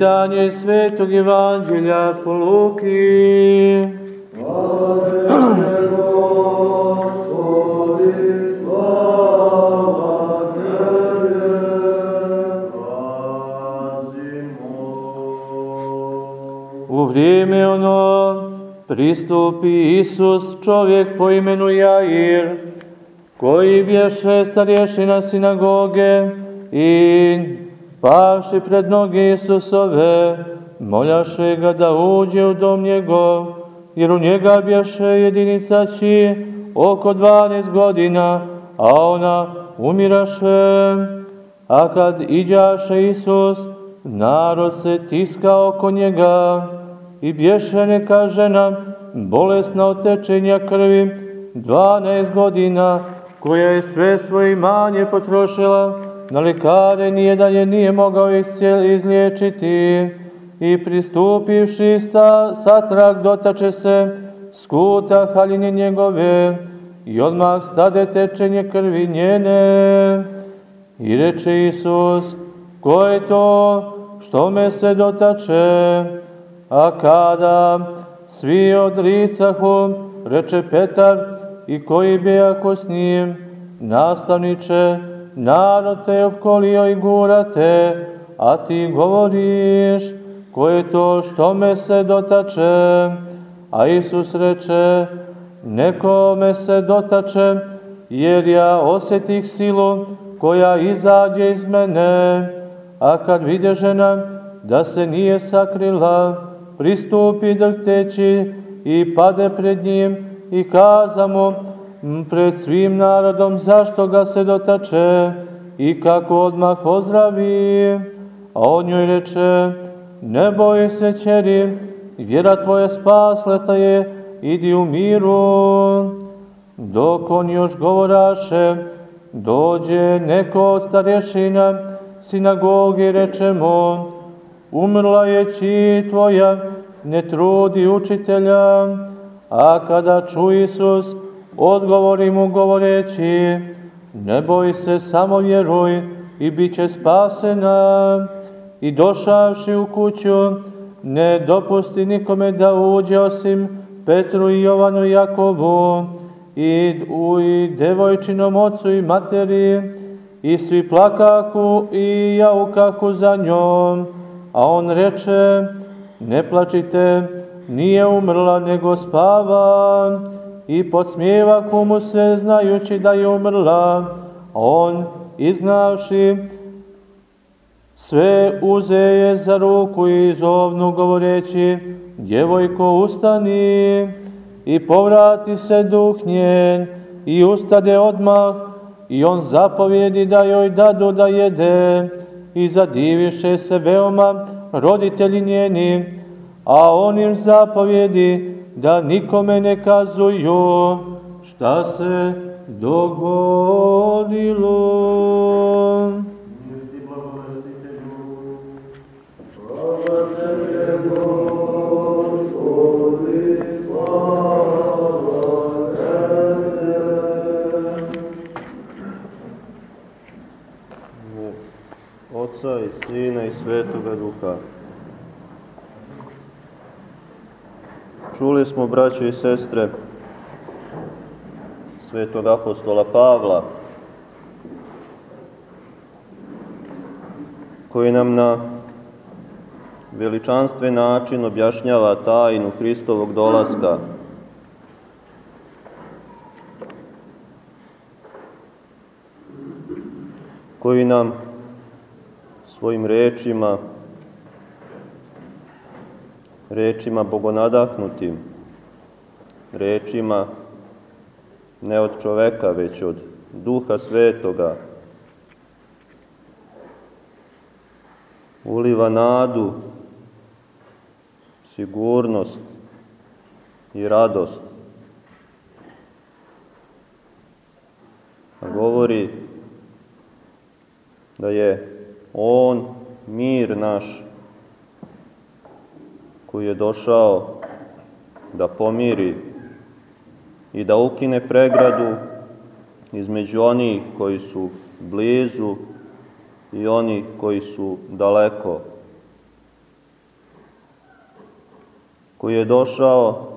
Čitanje Svetog Evanđelja po Luki. U vrijeme ono pristupi Isus, čovjek po imenu Jair, koji bješe starješina sinagoge i pavši pred noge Isusove, moljaše ga da uđe u dom njegov, jer u njega bješe jedinica či oko 12 godina, a ona umiraše. A kad iđaše Isus, narod se tiska oko njega i bješe neka žena bolesna od tečenja krvi 12 godina, koja je sve svoje imanje potrošila na lekare, nijedan je nije mogao izliječiti i pristupivši sta, satrag dotače se skuta haljine njegove i odmah stade tečenje krvi njene. I reče Isus, ko je to što me se dotače? A kada svi odricahu, reče Petar, i koji bi ako s njim, nastavniče, narod te opkolio i gurate, a ti govoriš, ko je to što me se dotače? A Isus reče, neko me se dotače, jer ja osjetih silu koja izađe iz mene, a kad vide žena da se nije sakrila, pristupi drteći i pade pred njim i kaza mu pred svim narodom zašto ga se dotače i kako odmah pozdravi. A on joj reče, ne boj se čeri, vjera tvoja spasleta je, idi u miru. Dok on još govoraše, dođe neko od starješina sinagogi, reče mu, umrla je či tvoja, ne trudi učitelja, a kada ču Isus, odgovori mu govoreći, ne boj se, samo vjeruj i bit će spasena. I došavši u kuću, ne dopusti nikome da uđe osim Petru i Jovanu i Jakovu i, u, i devojčinom ocu i materi i svi plakaku i jaukaku za njom. A on reče, ne plačite, nije umrla nego spava i podsmijeva komu se znajući da je umrla, on iznavši sve uze je za ruku i zovnu govoreći, djevojko ustani i povrati se duh njen i ustade odmah i on zapovjedi da joj dadu da jede i zadiviše se veoma roditelji njeni, a on im zapovjedi da nikome ne kazuju šta se dogodilo. Otca i Sina i Svetoga Duha. Čuli smo, braćo i sestre, svetog apostola Pavla, koji nam na veličanstven način objašnjava tajnu Hristovog dolaska. koji nam svojim rečima rečima bogonadahnutim, rečima ne od čoveka, već od duha svetoga, uliva nadu, sigurnost i radost. A govori da je On mir naš, koji je došao da pomiri i da ukine pregradu između onih koji su blizu i onih koji su daleko. koji je došao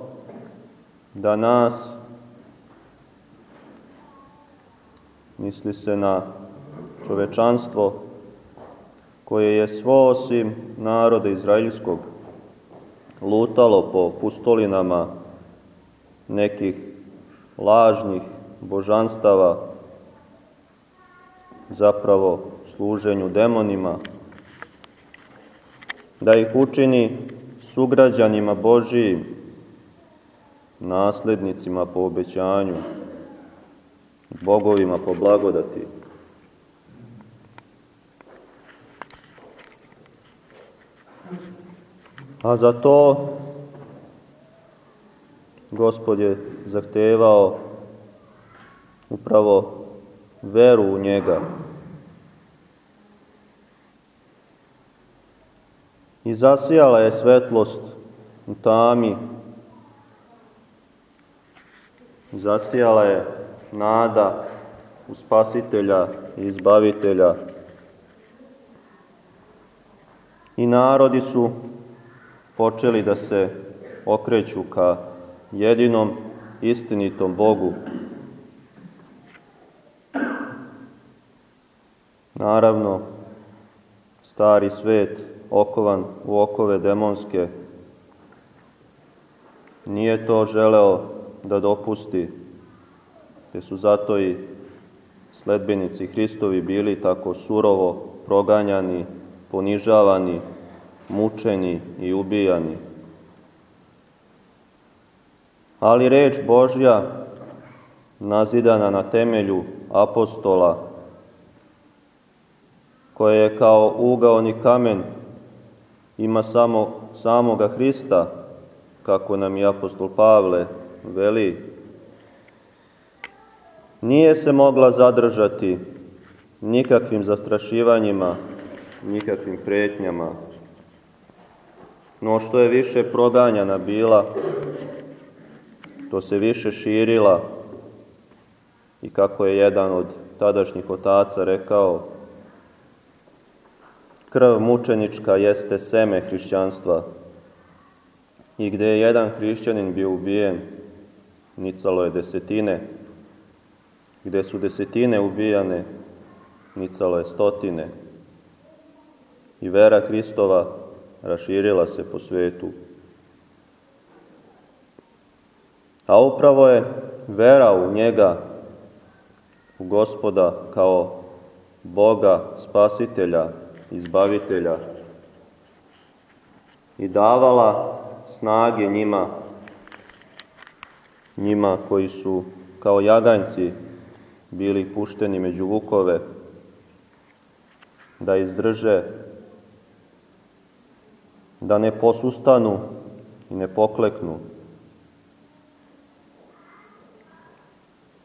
da nas, misli se na čovečanstvo, koje je svo osim naroda izraelskog lutalo po pustolinama nekih lažnih božanstava, zapravo služenju demonima, da ih učini sugrađanima Božijim, naslednicima po obećanju, bogovima po blagodati. A za to Gospod je zahtevao upravo veru u njega. I zasijala je svetlost u tami, zasijala je nada u spasitelja i izbavitelja. I narodi su počeli da se okreću ka jedinom istinitom Bogu. Naravno, stari svet, okovan u okove demonske, nije to želeo da dopusti, te su zato i sledbenici Hristovi bili tako surovo proganjani, ponižavani, mučeni i ubijani. Ali reč Božja, nazidana na temelju apostola, koje je kao ugaoni kamen, ima samo samoga Hrista, kako nam i apostol Pavle veli, nije se mogla zadržati nikakvim zastrašivanjima, nikakvim pretnjama, No što je više proganjana bila, to se više širila. I kako je jedan od tadašnjih otaca rekao, krv mučenička jeste seme hrišćanstva. I gde je jedan hrišćanin bio ubijen, nicalo je desetine, gde su desetine ubijane, nicalo je stotine. I vera Hristova raširila se po svetu. A upravo je vera u njega, u gospoda kao Boga, spasitelja, izbavitelja i davala snage njima, njima koji su kao jaganjci bili pušteni među vukove, da izdrže da ne posustanu i ne pokleknu.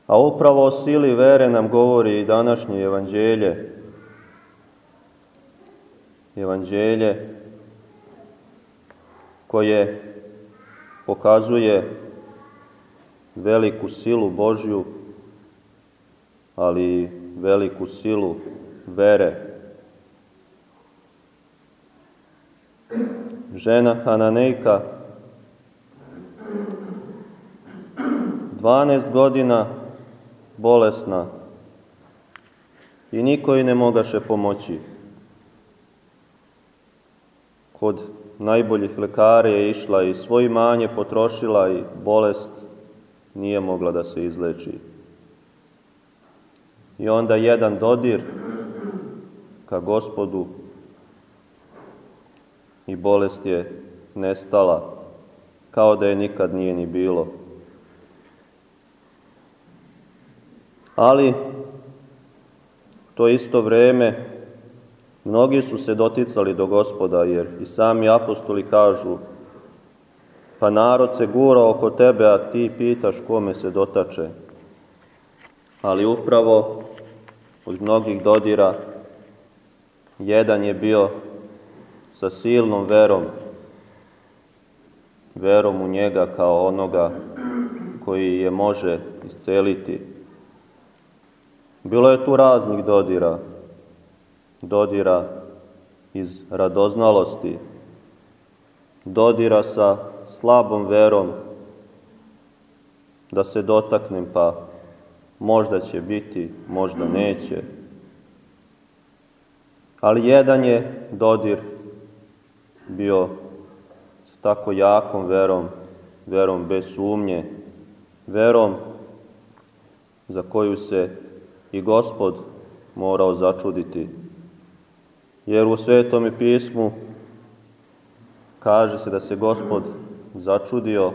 A upravo o sili vere nam govori i današnje evanđelje. Evanđelje koje pokazuje veliku silu Božju, ali veliku silu vere žena Hananejka, 12 godina bolesna i niko joj ne mogaše pomoći. Kod najboljih lekara je išla i svoj manje potrošila i bolest nije mogla da se izleči. I onda jedan dodir ka gospodu i bolest je nestala, kao da je nikad nije ni bilo. Ali, to isto vreme, mnogi su se doticali do gospoda, jer i sami apostoli kažu, pa narod se gura oko tebe, a ti pitaš kome se dotače. Ali upravo od mnogih dodira, jedan je bio sa silnom verom, verom u njega kao onoga koji je može isceliti. Bilo je tu raznih dodira, dodira iz radoznalosti, dodira sa slabom verom, da se dotaknem pa možda će biti, možda neće. Ali jedan je dodir bio s tako jakom verom, verom bez sumnje, verom za koju se i gospod morao začuditi. Jer u Svetom pismu kaže se da se gospod začudio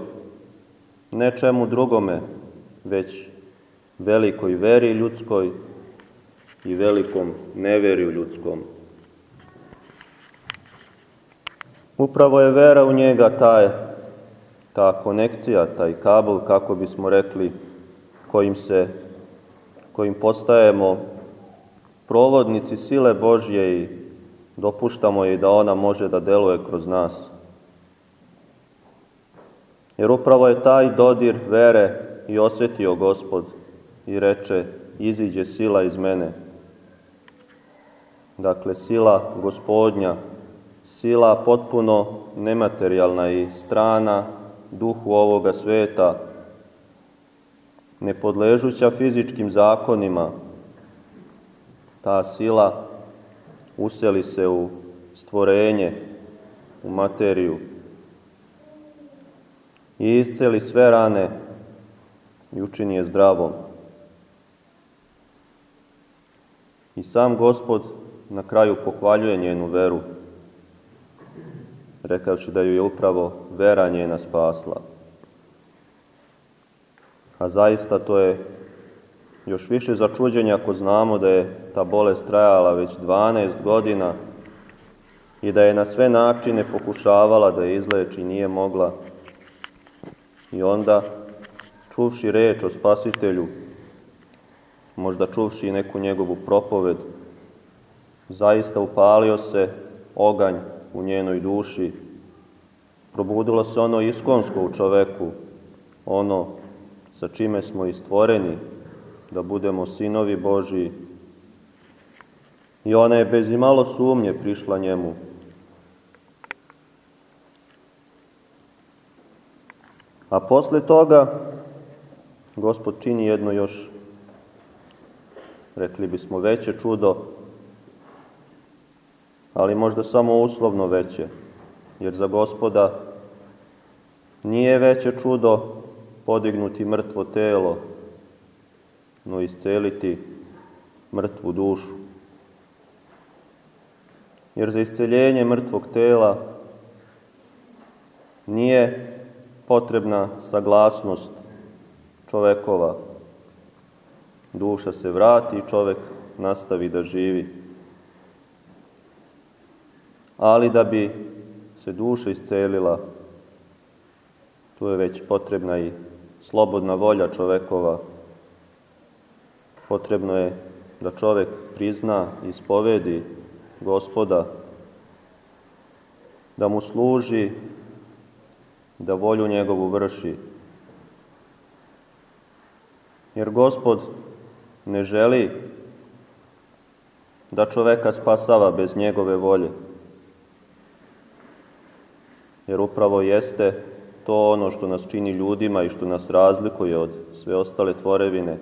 nečemu drugome, već velikoj veri ljudskoj i velikom neveriju ljudskom. Upravo je vera u njega taj, ta konekcija, taj kabel, kako bismo rekli, kojim se, kojim postajemo provodnici sile Božje i dopuštamo je da ona može da deluje kroz nas. Jer upravo je taj dodir vere i osetio gospod i reče, iziđe sila iz mene. Dakle, sila gospodnja, sila potpuno nematerijalna i strana duhu ovoga sveta, nepodležuća fizičkim zakonima, ta sila useli se u stvorenje, u materiju i isceli sve rane i učini je zdravom. I sam gospod na kraju pohvaljuje njenu veru, rekavši da ju je upravo vera njena spasla. A zaista to je još više začuđenje ako znamo da je ta bolest trajala već 12 godina i da je na sve načine pokušavala da je izleči, nije mogla. I onda, čuvši reč o spasitelju, možda čuvši neku njegovu propoved, zaista upalio se oganj u njenoj duši, probudilo se ono iskonsko u čoveku, ono sa čime smo i stvoreni, da budemo sinovi Božiji. I ona je bez imalo sumnje prišla njemu. A posle toga Gospod čini jedno još rekli bismo veće čudo, ali možda samo uslovno veće, jer za gospoda nije veće čudo podignuti mrtvo telo, no isceliti mrtvu dušu. Jer za isceljenje mrtvog tela nije potrebna saglasnost čovekova, duša se vrati i čovek nastavi da živi. Ali da bi se duša iscelila, tu je već potrebna i slobodna volja čovekova. Potrebno je da čovek prizna i ispovedi gospoda, da mu služi, da volju njegovu vrši. Jer gospod ne želi da čoveka spasava bez njegove volje. Jer upravo jeste to ono što nas čini ljudima i što nas razlikuje od sve ostale tvorevine.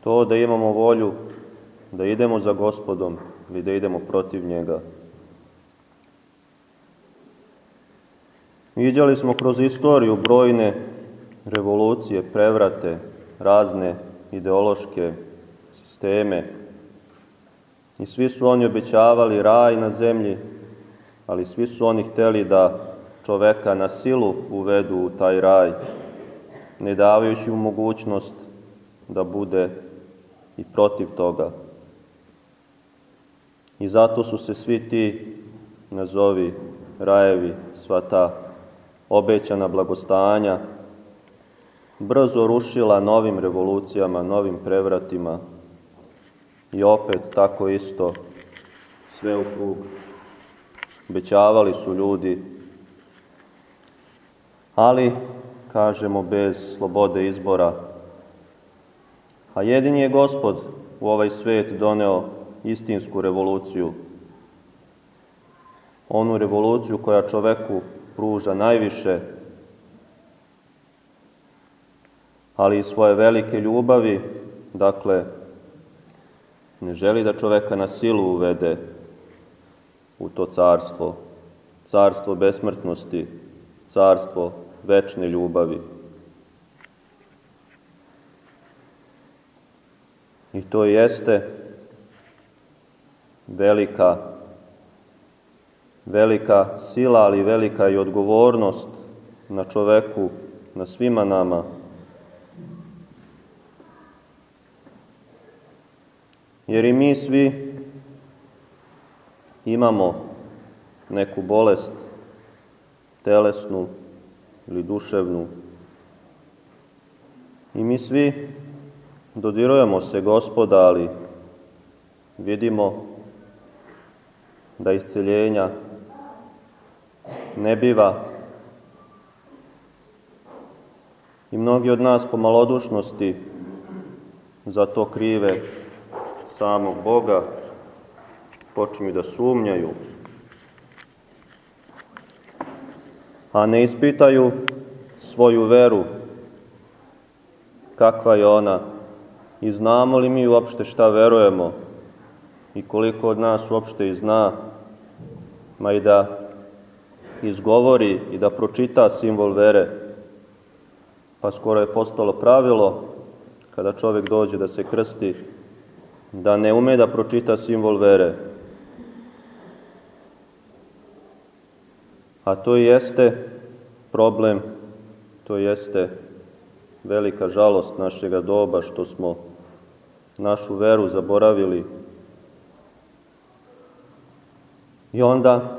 To da imamo volju da idemo za gospodom ili da idemo protiv njega. Viđali smo kroz istoriju brojne revolucije, prevrate, razne ideološke sisteme. I svi su oni obećavali raj na zemlji, ali svi su oni hteli da čoveka na silu uvedu u taj raj, ne davajući mu mogućnost da bude i protiv toga. I zato su se svi ti, nazovi rajevi, sva ta obećana blagostanja, brzo rušila novim revolucijama, novim prevratima i opet tako isto sve u krug. Obećavali su ljudi, ali, kažemo, bez slobode izbora. A jedini je gospod u ovaj svet doneo istinsku revoluciju. onu revoluciju koja čoveku pruža najviše, ali i svoje velike ljubavi, dakle, ne želi da čoveka na silu uvede u to carstvo, carstvo besmrtnosti, carstvo večne ljubavi. I to jeste velika, velika sila, ali velika i odgovornost na čoveku, na svima nama. Jer i mi svi imamo neku bolest, telesnu ili duševnu. I mi svi dodirujemo se gospoda, ali vidimo da isceljenja ne biva i mnogi od nas po malodušnosti za to krive samog Boga, počinju da sumnjaju, a ne ispitaju svoju veru, kakva je ona i znamo li mi uopšte šta verujemo i koliko od nas uopšte i zna, ma i da izgovori i da pročita simbol vere, pa skoro je postalo pravilo kada čovek dođe da se krsti, da ne ume da pročita simbol vere. A to jeste problem, to jeste velika žalost našega doba što smo našu veru zaboravili. I onda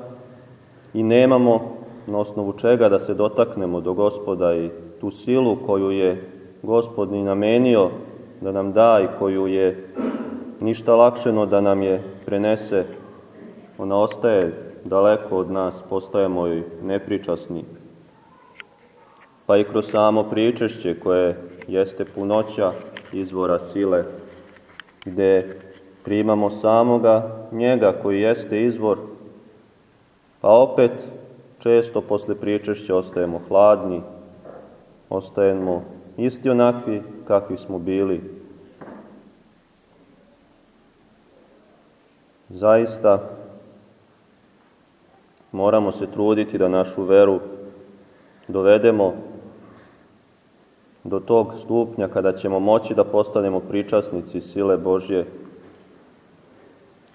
i nemamo na osnovu čega da se dotaknemo do gospoda i tu silu koju je gospod ni namenio da nam da i koju je ništa lakšeno da nam je prenese, ona ostaje daleko od nas, postajemo joj nepričasni. Pa i kroz samo pričešće koje jeste punoća izvora sile, gde primamo samoga njega koji jeste izvor, pa opet često posle pričešća ostajemo hladni, ostajemo isti onakvi kakvi smo bili. Zaista moramo se truditi da našu veru dovedemo do tog stupnja kada ćemo moći da postanemo pričasnici sile Božje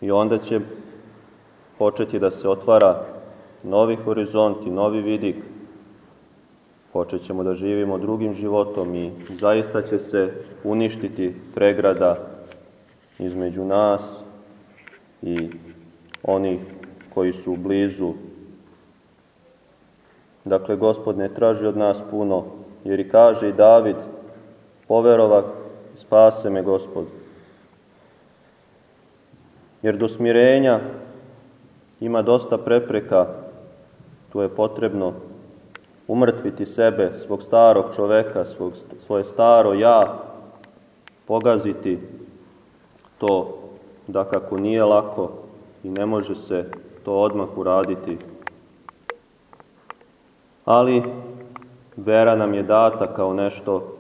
i onda će početi da se otvara novi horizont i novi vidik. Počet ćemo da živimo drugim životom i zaista će se uništiti pregrada između nas i onih koji su blizu. Dakle, Gospod ne traži od nas puno, jer i kaže i David, poverova, spase me Gospod. Jer do smirenja ima dosta prepreka, tu je potrebno umrtviti sebe, svog starog čoveka, svog, svoje staro ja, pogaziti to da kako nije lako i ne može se to odmah uraditi. Ali vera nam je data kao nešto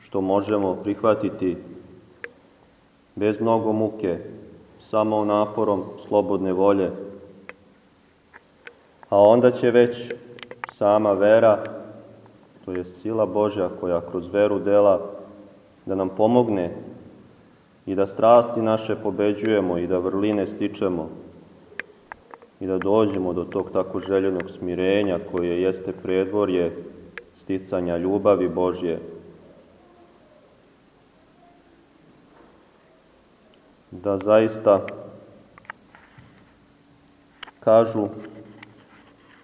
što možemo prihvatiti bez mnogo muke, samo naporom slobodne volje. A onda će već sama vera, to je sila Božja koja kroz veru dela, da nam pomogne i da strasti naše pobeđujemo i da vrline stičemo i da dođemo do tog tako željenog smirenja koje jeste predvorje sticanja ljubavi Božje. Da zaista kažu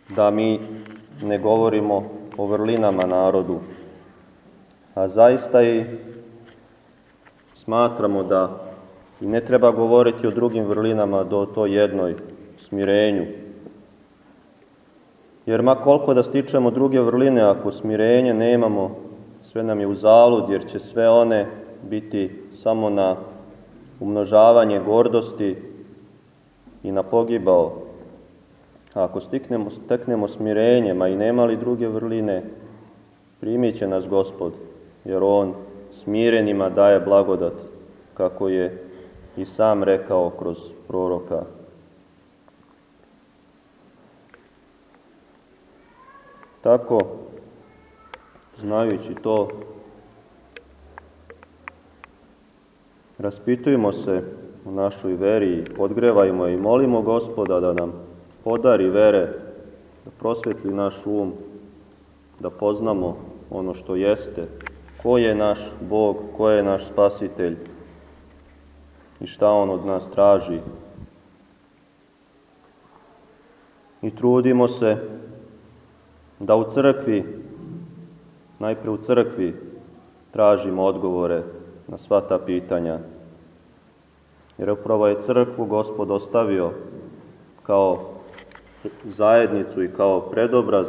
da mi ne govorimo o vrlinama narodu, a zaista i smatramo da i ne treba govoriti o drugim vrlinama do to jednoj smirenju. Jer ma koliko da stičemo druge vrline, ako smirenje nemamo, sve nam je u zalud, jer će sve one biti samo na umnožavanje gordosti i na pogibao. A ako stiknemo, steknemo smirenjem, a i nema li druge vrline, primit nas Gospod, jer On smirenima daje blagodat, kako je i sam rekao kroz proroka. Tako, znajući to, raspitujemo se u našoj veri, podgrevajmo i molimo Gospoda da nam podari vere, da prosvetli naš um, da poznamo ono što jeste, ko je naš Bog, ko je naš spasitelj i šta On od nas traži. I trudimo se da u crkvi, najpre u crkvi, tražimo odgovore na sva ta pitanja. Jer upravo je crkvu Gospod ostavio kao zajednicu i kao predobraz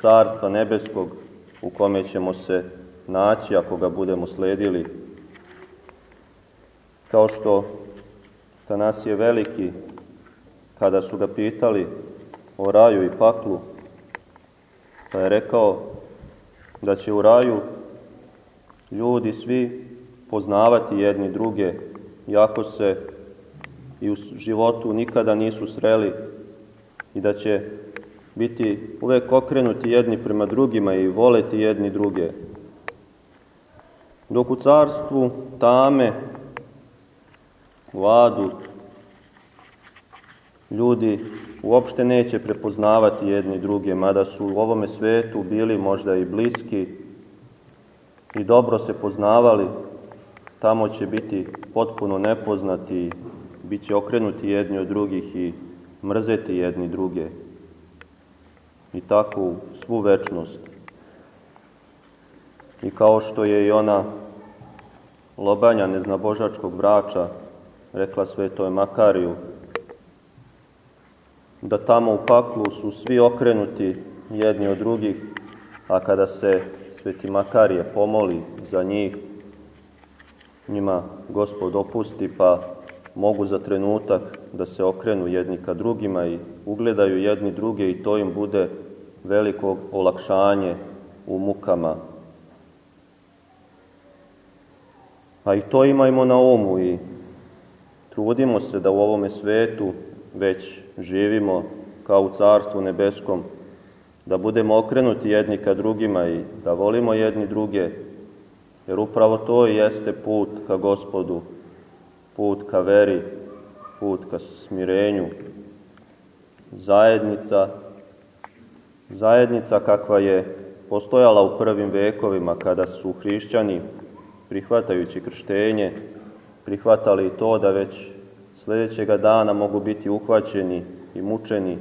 Carstva Nebeskog u kome ćemo se naći ako ga budemo sledili. Kao što Tanas je veliki, kada su ga pitali o raju i paklu, pa je rekao da će u raju ljudi svi poznavati jedni druge, iako se i u životu nikada nisu sreli i da će biti uvek okrenuti jedni prema drugima i voleti jedni druge. Dok u carstvu tame, u adu, ljudi uopšte neće prepoznavati jedni druge, mada su u ovome svetu bili možda i bliski i dobro se poznavali, tamo će biti potpuno nepoznati, bit će okrenuti jedni od drugih i mrzeti jedni druge. I tako svu večnost. I kao što je i ona lobanja neznabožačkog vrača rekla svetoj Makariju, da tamo u paklu su svi okrenuti jedni od drugih, a kada se sveti Makarije pomoli za njih, njima gospod opusti, pa mogu za trenutak da se okrenu jedni ka drugima i ugledaju jedni druge i to im bude veliko olakšanje u mukama. A i to imajmo na umu i trudimo se da u ovome svetu već živimo kao u Carstvu nebeskom, da budemo okrenuti jedni ka drugima i da volimo jedni druge, jer upravo to jeste put ka gospodu, put ka veri, put ka smirenju, zajednica, zajednica kakva je postojala u prvim vekovima kada su hrišćani prihvatajući krštenje prihvatali to da već sledećega dana mogu biti uhvaćeni i mučeni.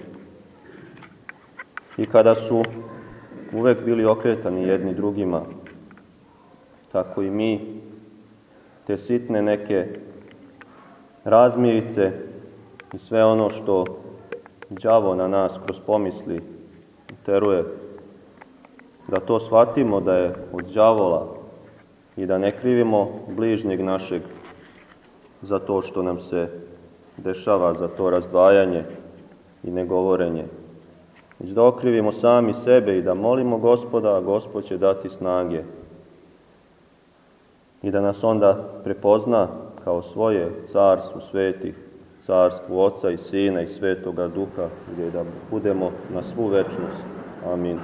I kada su uvek bili okretani jedni drugima, tako i mi te sitne neke razmirice i sve ono što đavo na nas kroz pomisli teruje, da to shvatimo da je od đavola i da ne krivimo bližnjeg našeg za to što nam se dešava, za to razdvajanje i negovorenje. Već da okrivimo sami sebe i da molimo gospoda, a gospod će dati snage. I da nas onda prepozna kao svoje carstvu svetih, carstvu Oca i Sina i Svetoga Duha, gdje da budemo na svu večnost. Amin.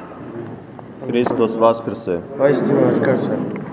Hristos Vaskrse. Hristos Vaskrse.